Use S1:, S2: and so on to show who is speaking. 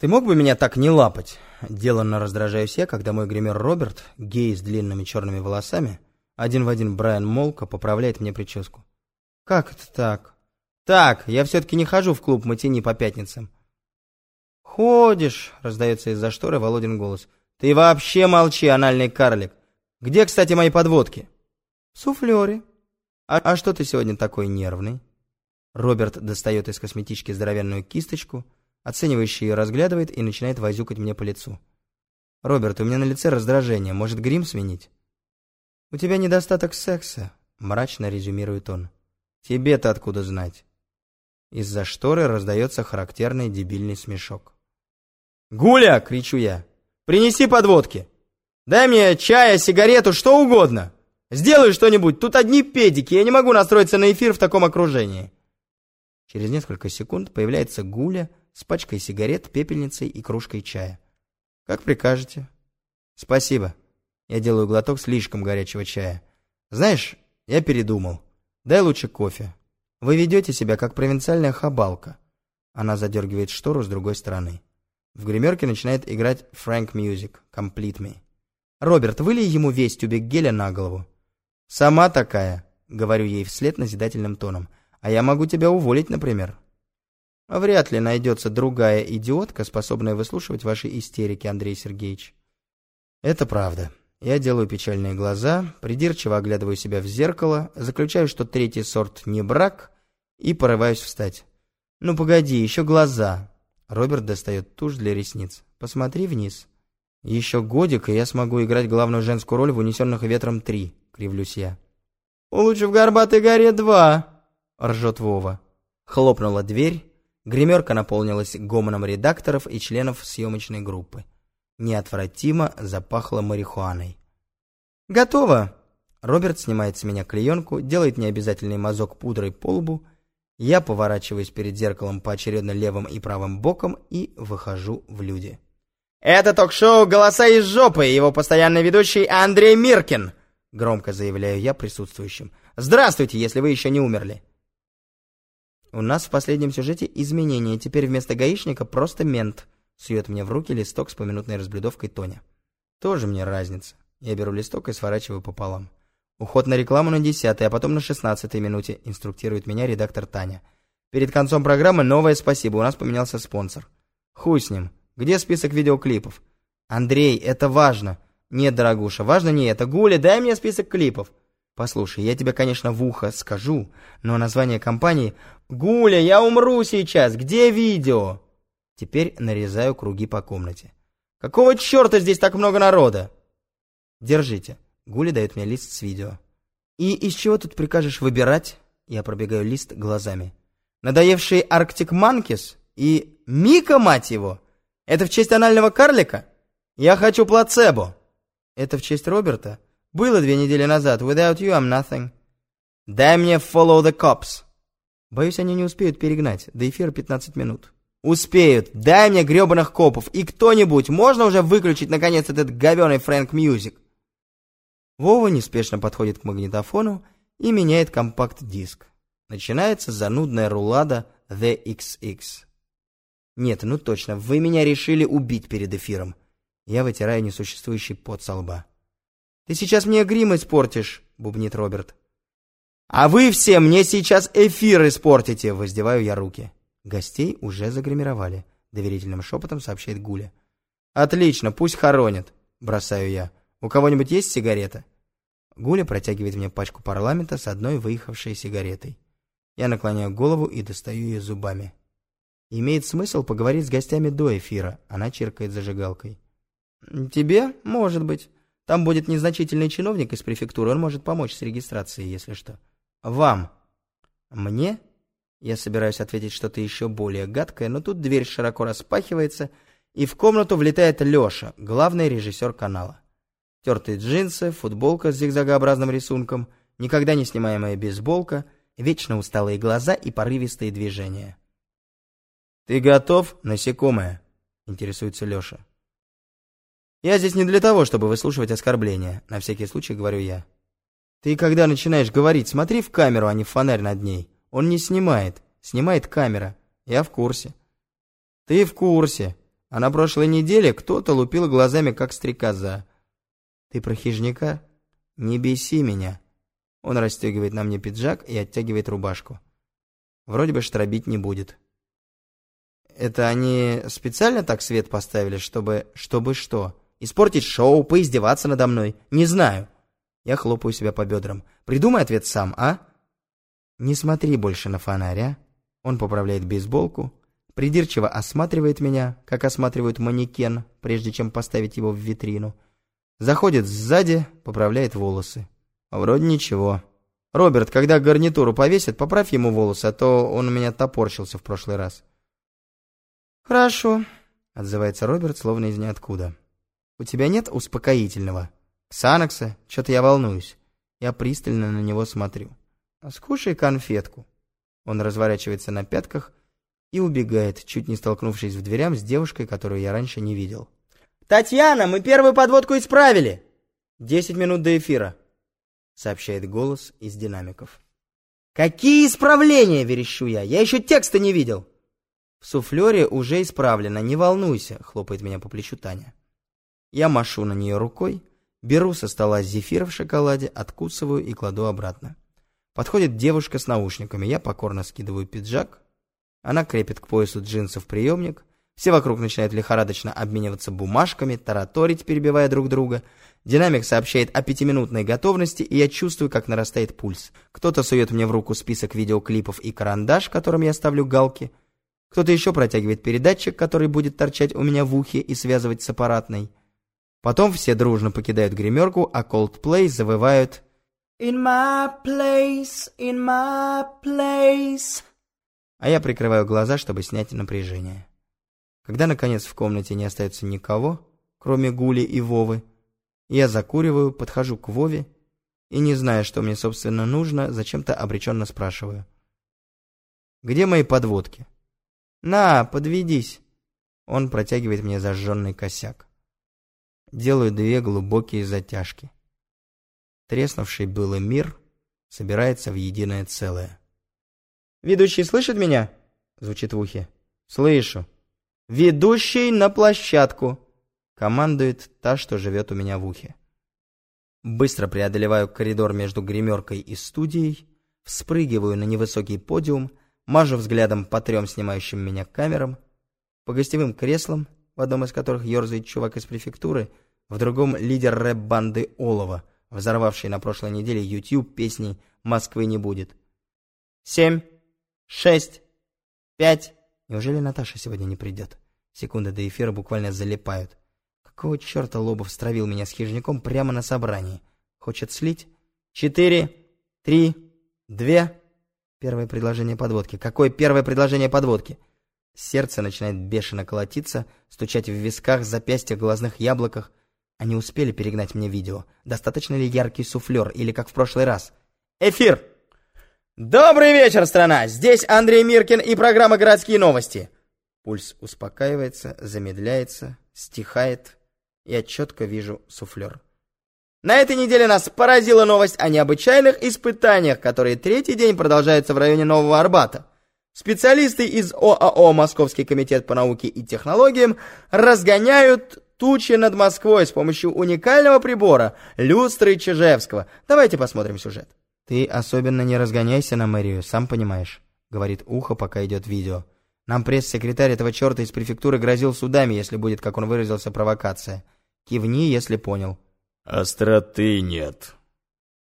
S1: «Ты мог бы меня так не лапать?» Деланно раздражаюсь я, когда мой гример Роберт, гей с длинными черными волосами, один в один Брайан Молка, поправляет мне прическу. «Как это так?» «Так, я все-таки не хожу в клуб матини по пятницам». «Ходишь», — раздается из-за шторы Володин голос. «Ты вообще молчи, анальный карлик. Где, кстати, мои подводки?» «Суфлёре». А, «А что ты сегодня такой нервный?» Роберт достает из косметички здоровенную кисточку, оценивающий ее разглядывает и начинает возюкать мне по лицу. «Роберт, у меня на лице раздражение. Может, грим сменить?» «У тебя недостаток секса», — мрачно резюмирует он. «Тебе-то откуда знать?» Из-за шторы раздается характерный дебильный смешок. «Гуля!» — кричу я. «Принеси подводки! Дай мне чая, сигарету, что угодно! Сделай что-нибудь, тут одни педики, я не могу настроиться на эфир в таком окружении!» Через несколько секунд появляется Гуля с пачкой сигарет, пепельницей и кружкой чая. «Как прикажете?» «Спасибо. Я делаю глоток слишком горячего чая. Знаешь, я передумал. Дай лучше кофе. Вы ведете себя как провинциальная хабалка». Она задергивает штору с другой стороны. В гримерке начинает играть Frank Music, Complete Me. «Роберт, вылей ему весь тюбик геля на голову». «Сама такая», — говорю ей вслед назидательным тоном. «А я могу тебя уволить, например». Вряд ли найдется другая идиотка, способная выслушивать ваши истерики, Андрей Сергеевич. Это правда. Я делаю печальные глаза, придирчиво оглядываю себя в зеркало, заключаю, что третий сорт не брак, и порываюсь встать. Ну погоди, еще глаза. Роберт достает тушь для ресниц. Посмотри вниз. Еще годик, и я смогу играть главную женскую роль в «Унесенных ветром 3», кривлюсь я. «Лучше в «Горбатой горе 2», ржет Вова. Хлопнула дверь, гримерка наполнилась гомоном редакторов и членов съемочной группы. Неотвратимо запахло марихуаной. «Готово!» Роберт снимает с меня клеенку, делает необязательный мазок пудрой по лбу я поворачиваюсь перед зеркалом поочередно левым и правым боком и выхожу в люди. «Это ток-шоу «Голоса из жопы» и его постоянный ведущий Андрей Миркин!» Громко заявляю я присутствующим. «Здравствуйте, если вы еще не умерли!» У нас в последнем сюжете изменения. Теперь вместо гаишника просто мент. Сует мне в руки листок с поминутной разблюдовкой Тоня. Тоже мне разница. Я беру листок и сворачиваю пополам. Уход на рекламу на 10 а потом на 16 минуте, инструктирует меня редактор Таня. Перед концом программы новое спасибо, у нас поменялся спонсор. Хуй с ним. Где список видеоклипов? Андрей, это важно. Нет, дорогуша, важно не это. Гуля, дай мне список клипов. Послушай, я тебе, конечно, в ухо скажу, но название компании... Гуля, я умру сейчас, где видео? Теперь нарезаю круги по комнате. Какого черта здесь так много народа? Держите. Гули дает мне лист с видео. «И из чего тут прикажешь выбирать?» Я пробегаю лист глазами. «Надоевший Arctic Monkeys и Mika, мать его! Это в честь анального карлика? Я хочу Placebo!» «Это в честь Роберта?» «Было две недели назад. Without you I'm nothing». «Дай мне follow the cops». Боюсь, они не успеют перегнать. До эфира 15 минут. «Успеют! Дай мне гребаных копов! И кто-нибудь, можно уже выключить, наконец, этот говёный Frankmusik?» Вова неспешно подходит к магнитофону и меняет компакт-диск. Начинается занудная рулада The XX. Нет, ну точно, вы меня решили убить перед эфиром. Я вытираю несуществующий пот со лба. Ты сейчас мне грим испортишь, бубнит Роберт. А вы все мне сейчас эфир испортите, воздеваю я руки. Гостей уже загримировали, доверительным шепотом сообщает Гуля. Отлично, пусть хоронят, бросаю я. У кого-нибудь есть сигарета? Гуля протягивает мне пачку парламента с одной выехавшей сигаретой. Я наклоняю голову и достаю ее зубами. Имеет смысл поговорить с гостями до эфира. Она чиркает зажигалкой. Тебе? Может быть. Там будет незначительный чиновник из префектуры. Он может помочь с регистрацией, если что. Вам. Мне? Я собираюсь ответить что-то еще более гадкое, но тут дверь широко распахивается, и в комнату влетает Леша, главный режиссер канала. Тертые джинсы, футболка с зигзагообразным рисунком, никогда не снимаемая бейсболка, вечно усталые глаза и порывистые движения. «Ты готов, насекомое?» — интересуется Леша. «Я здесь не для того, чтобы выслушивать оскорбления», — на всякий случай говорю я. «Ты когда начинаешь говорить, смотри в камеру, а не в фонарь над ней. Он не снимает, снимает камера. Я в курсе». «Ты в курсе. а на прошлой неделе кто-то лупил глазами, как стрекоза. Ты про хижняка? Не беси меня. Он расстегивает на мне пиджак и оттягивает рубашку. Вроде бы штробить не будет. Это они специально так свет поставили, чтобы... Чтобы что? Испортить шоу, поиздеваться надо мной? Не знаю. Я хлопаю себя по бедрам. Придумай ответ сам, а? Не смотри больше на фонарь, а? Он поправляет бейсболку, придирчиво осматривает меня, как осматривают манекен, прежде чем поставить его в витрину. Заходит сзади, поправляет волосы. Вроде ничего. Роберт, когда гарнитуру повесит, поправь ему волосы, а то он у меня топорщился в прошлый раз. Хорошо, отзывается Роберт, словно из ниоткуда. У тебя нет успокоительного? Санакса? Что-то я волнуюсь. Я пристально на него смотрю. Скушай конфетку. Он разворачивается на пятках и убегает, чуть не столкнувшись в дверям с девушкой, которую я раньше не видел. «Татьяна, мы первую подводку исправили!» «Десять минут до эфира», — сообщает голос из динамиков. «Какие исправления?» — верещу я. «Я еще текста не видел!» «В суфлере уже исправлено, не волнуйся», — хлопает меня по плечу Таня. Я машу на нее рукой, беру со стола зефир в шоколаде, откусываю и кладу обратно. Подходит девушка с наушниками, я покорно скидываю пиджак. Она крепит к поясу джинсов приемник. Все вокруг начинают лихорадочно обмениваться бумажками, тараторить, перебивая друг друга. Динамик сообщает о пятиминутной готовности, и я чувствую, как нарастает пульс. Кто-то сует мне в руку список видеоклипов и карандаш, которым я ставлю галки. Кто-то еще протягивает передатчик, который будет торчать у меня в ухе и связывать с аппаратной. Потом все дружно покидают гримерку, а Coldplay завывают In my place, in my place. А я прикрываю глаза, чтобы снять напряжение. Когда, наконец, в комнате не остается никого, кроме Гули и Вовы, я закуриваю, подхожу к Вове и, не зная, что мне, собственно, нужно, зачем-то обреченно спрашиваю. «Где мои подводки?» «На, подведись!» Он протягивает мне зажженный косяк. Делаю две глубокие затяжки. Треснувший было мир собирается в единое целое. «Ведущий слышит меня?» — звучит в ухе. «Слышу». «Ведущий на площадку!» — командует та, что живет у меня в ухе. Быстро преодолеваю коридор между гримеркой и студией, вспрыгиваю на невысокий подиум, мажу взглядом по трем снимающим меня камерам, по гостевым креслам, в одном из которых ерзает чувак из префектуры, в другом лидер рэп-банды Олова — взорвавший на прошлой неделе YouTube песней «Москвы не будет». Семь, шесть, пять. Неужели Наташа сегодня не придет? Секунды до эфира буквально залипают. Какого черта Лобов стравил меня с хижняком прямо на собрании? Хочет слить? Четыре, три, две. Первое предложение подводки. Какое первое предложение подводки? Сердце начинает бешено колотиться, стучать в висках, запястьях, глазных яблоках. Они успели перегнать мне видео. Достаточно ли яркий суфлер или как в прошлый раз? Эфир! Добрый вечер, страна! Здесь Андрей Миркин и программа «Городские новости». Пульс успокаивается, замедляется, стихает. Я четко вижу суфлер. На этой неделе нас поразила новость о необычайных испытаниях, которые третий день продолжаются в районе Нового Арбата. Специалисты из ОАО «Московский комитет по науке и технологиям» разгоняют тучи над Москвой с помощью уникального прибора люстры Чижевского. Давайте посмотрим сюжет. Ты особенно не разгоняйся на мэрию, сам понимаешь, говорит ухо, пока идет видео. Нам пресс-секретарь этого черта из префектуры грозил судами, если будет, как он выразился, провокация. Кивни, если понял.
S2: Остроты нет.